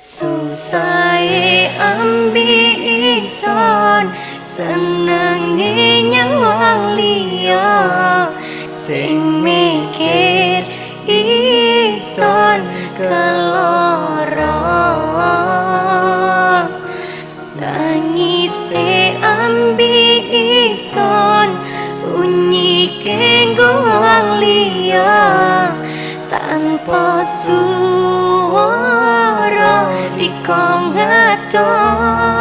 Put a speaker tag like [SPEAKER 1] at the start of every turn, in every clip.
[SPEAKER 1] Susahe ambi ison senenge nyawang liya. Sing mikir ison keloro. Nangise ambi ison unyi kenggowang liya. Tanpa suara ikaw ang atong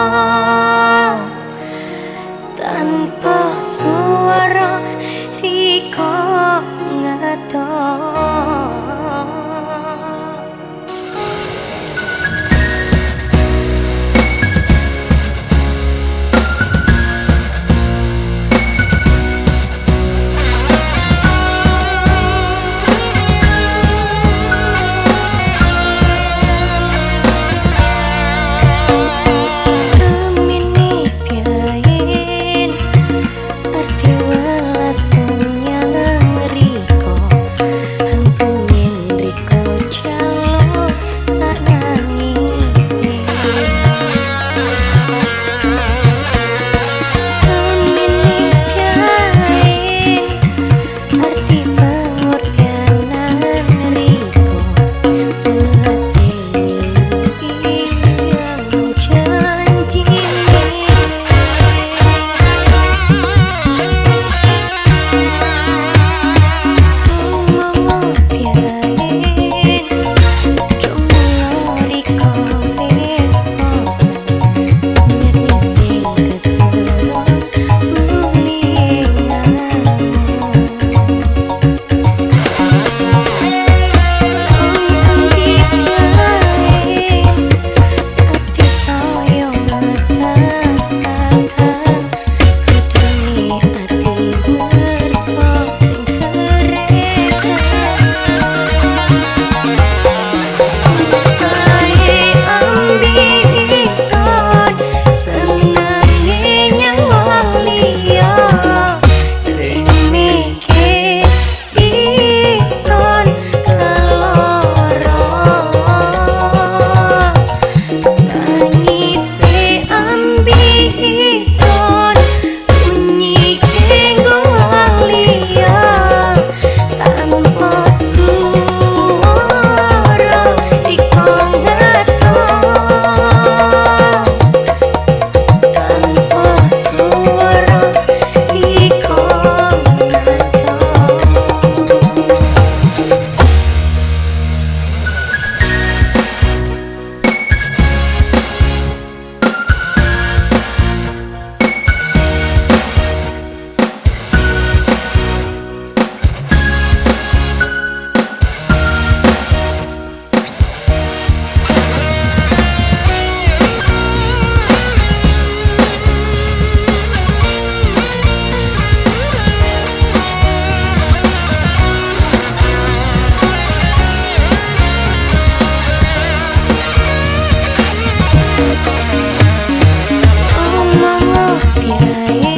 [SPEAKER 1] Ay.